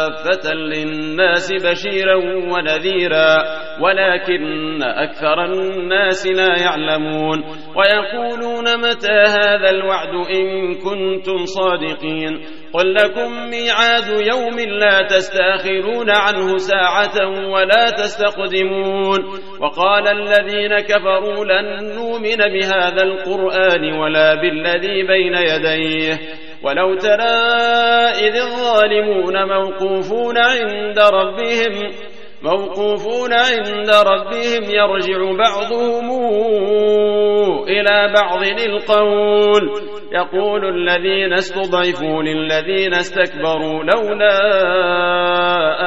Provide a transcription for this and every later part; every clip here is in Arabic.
كافة للناس بشيرا ونذيرا ولكن أكثر الناس لا يعلمون. ويقولون متى هذا الوعد إن كنتم صادقين؟ قل لكم ميعاد يوم لا تستأخرون عنه ساعة ولا تستقدمون. وقال الذين كفروا لن نؤمن بهذا القرآن ولا بالذي بين يديه. ولو ترى إذ الظالمون موقوفون عند ربهم موقوفون عند ربهم يرجع بعضهم إلى بعض القول يقول الذين استضعفوا للذين استكبروا لولا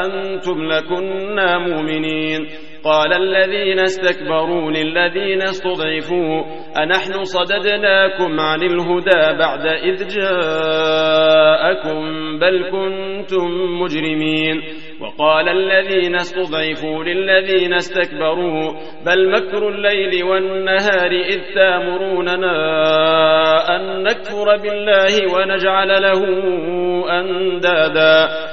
أنتم لكنا مؤمنين. قال الذين استكبروا للذين استضعفوا أنحن صددناكم عن الهدى بعد إذ جاءكم بل كنتم مجرمين وقال الذين استضعفوا للذين استكبروا بل مكر الليل والنهار إذ تامروننا أن نكفر بالله ونجعل له أندادا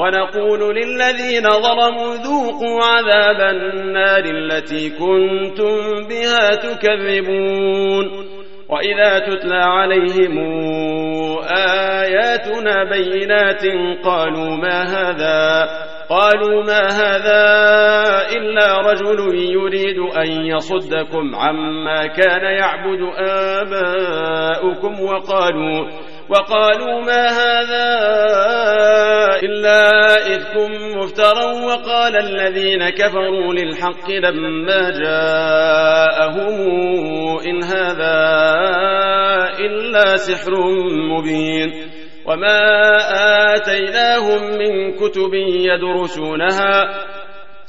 ونقول للذين ظلموا ذوقوا عذاب النار التي كنتم بها تكذبون وإذا تتلى عليهم آياتنا بينات قالوا ما هذا قالوا ما هذا إلا رجل يريد أن يصدكم عما كان يعبد آباؤكم وقالوا وقالوا ما هذا إلا إذك مفترى وقال الذين كفروا للحق لما جاءهم إن هذا إلا سحر مبين وما آتيناهم من كتب يدرسونها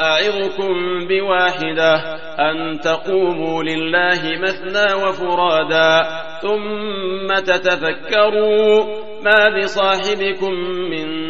أعظكم بواحدة أن تقوموا لله مثنى وفرادا ثم تتفكروا ما بصاحبكم من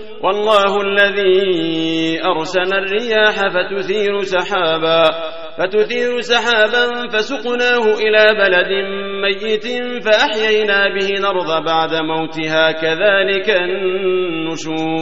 والله الذي أرسل الرياح فتثير سحابا فتثير سحابا فسقناه إلى بلد ميت فأحيينا به الأرض بعد موتها كذلك النشور.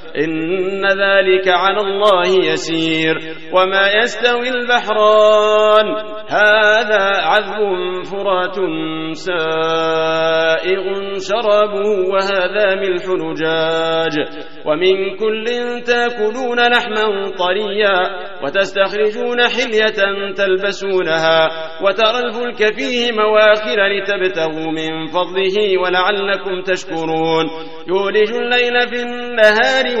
إن ذلك على الله يسير وما يستوي البحران. هذا عذب فرات سائغ شرابه وهذا ملح نجاج. ومن كل تأكلون لحما طريا وتستخرجون حلية تلبسونها وترى الفلك فيه مواخر لتبتغوا من فضله ولعلكم تشكرون. يولج الليل في النهار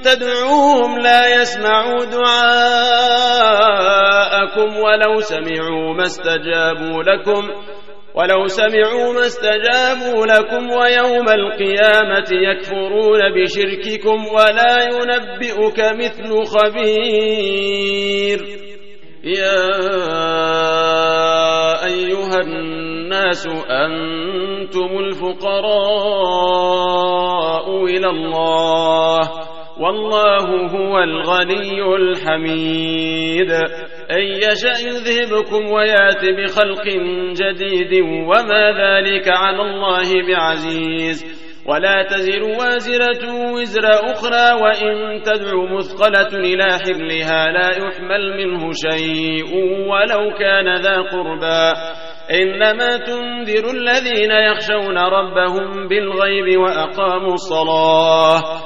تدعوهم لا يسمعوا دعاءكم ولو سمعوا ما استجابوا لكم ولو سمعوا ما استجابوا لكم ويوم القيامة يكفرون بشرككم ولا ينبئك مثل خبير. يا أيها الناس أنتم الفقراء إلى الله والله هو الغني الحميد. أن يشأ يذهبكم ويأت بخلق جديد وما ذلك على الله بعزيز. ولا تزر وازرة وزر أخرى وإن تدعو مثقلة إلى حملها لا يحمل منه شيء ولو كان ذا قربى. إنما تنذر الذين يخشون ربهم بالغيب وأقاموا الصلاة.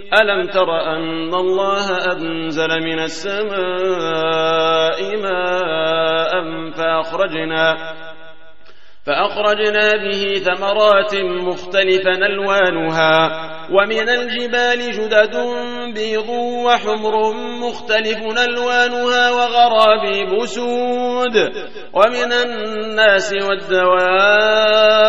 ألم تر أن الله أنزل من السماء ماء فأخرجنا فأخرجنا به ثمرات مختلفا ألوانها ومن الجبال جدد بيض وحمر مختلف ألوانها وغرابيب سود ومن الناس والدواب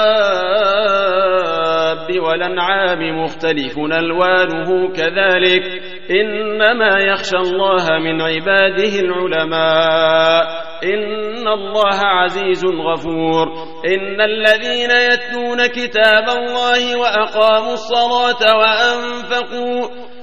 والأنعام مختلف ألوانه كذلك. إنما يخشى الله من عباده العلماء. إن الله عزيز غفور. إن الذين يتلون كتاب الله وأقاموا الصلاة وأنفقوا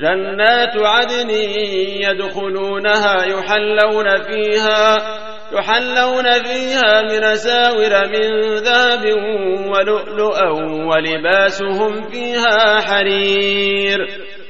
جنات عدن يدخلونها يحلون فيها يحلون فيها من ساور من ذهب ولؤلؤا ولباسهم فيها حرير.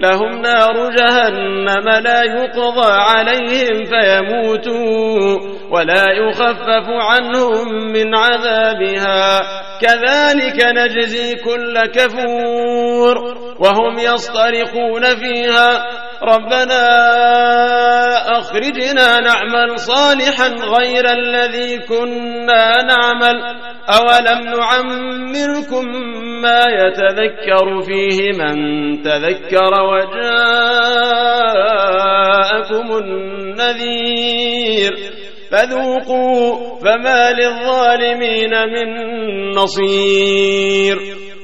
لهم نار جهنم لا يقضى عليهم فيموتوا ولا يخفف عنهم من عذابها. كذلك نجزي كل كفور وهم يصطرخون فيها. ربنا أخرجنا نعمل صالحا غير الذي كنا نعمل. أولم نعمركم ما يتذكر فيه من تذكر وجاءكم النذير فذوقوا فما للظالمين من نصير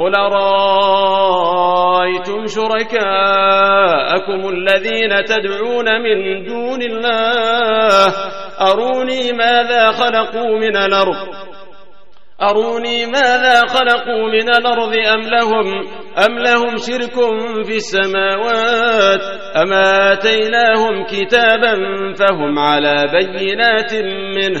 قل رأيتم شركاءكم الذين تدعون من دون الله؟ أروني ماذا خلقوا من الأرض؟ أروني ماذا خلقوا من الأرض أم لهم؟ أم لهم شرك في السماوات؟ أم آتيناهم كتابا فهم على بينات منه؟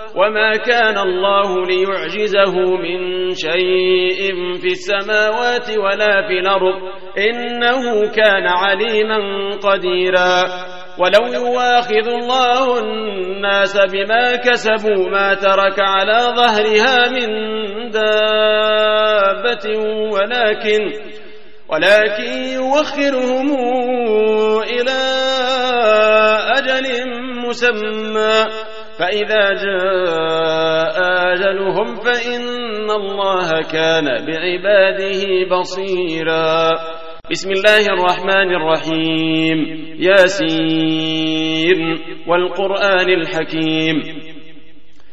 وما كان الله ليعجزه من شيء في السماوات ولا في الأرض. إنه كان عليما قديرا. ولو يواخذ الله الناس بما كسبوا ما ترك على ظهرها من دابة ولكن ولكن يوخرهم إلى أجل مسمى. فإذا جاء أجلهم فإن الله كان بعباده بصيرا. بسم الله الرحمن الرحيم. ياسين والقرآن الحكيم.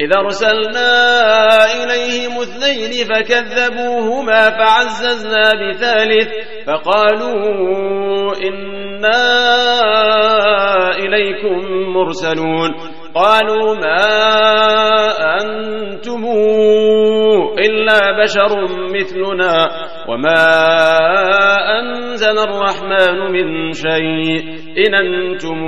إذا أرسلنا إليهم اثنين فكذبوهما فعززنا بثالث فقالوا إنا إليكم مرسلون. قالوا ما أنتم إلا بشر مثلنا وما أنزل الرحمن من شيء إن أنتم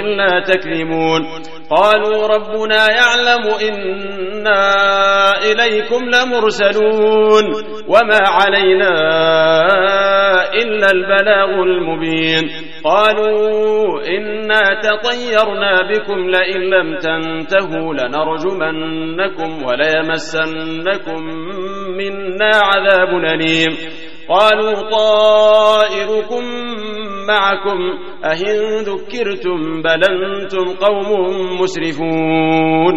إلا تكذبون. قالوا ربنا يعلم إنا إليكم لمرسلون وما علينا إلا البلاغ المبين. قالوا إنا تطيرنا بكم لئن لم تنتهوا لنرجمنكم وليمسنكم منا عذاب أليم. قالوا طائركم معكم أهن ذكرتم بل أنتم قوم مسرفون.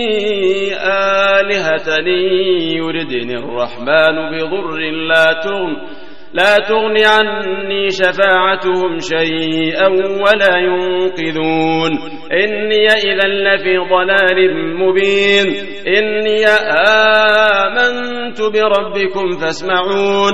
آلهة يردني الرحمن بضر لا تغن لا تغن عني شفاعتهم شيئا ولا ينقذون. إني إذا لفي ضلال مبين. إني آمنت بربكم فاسمعون.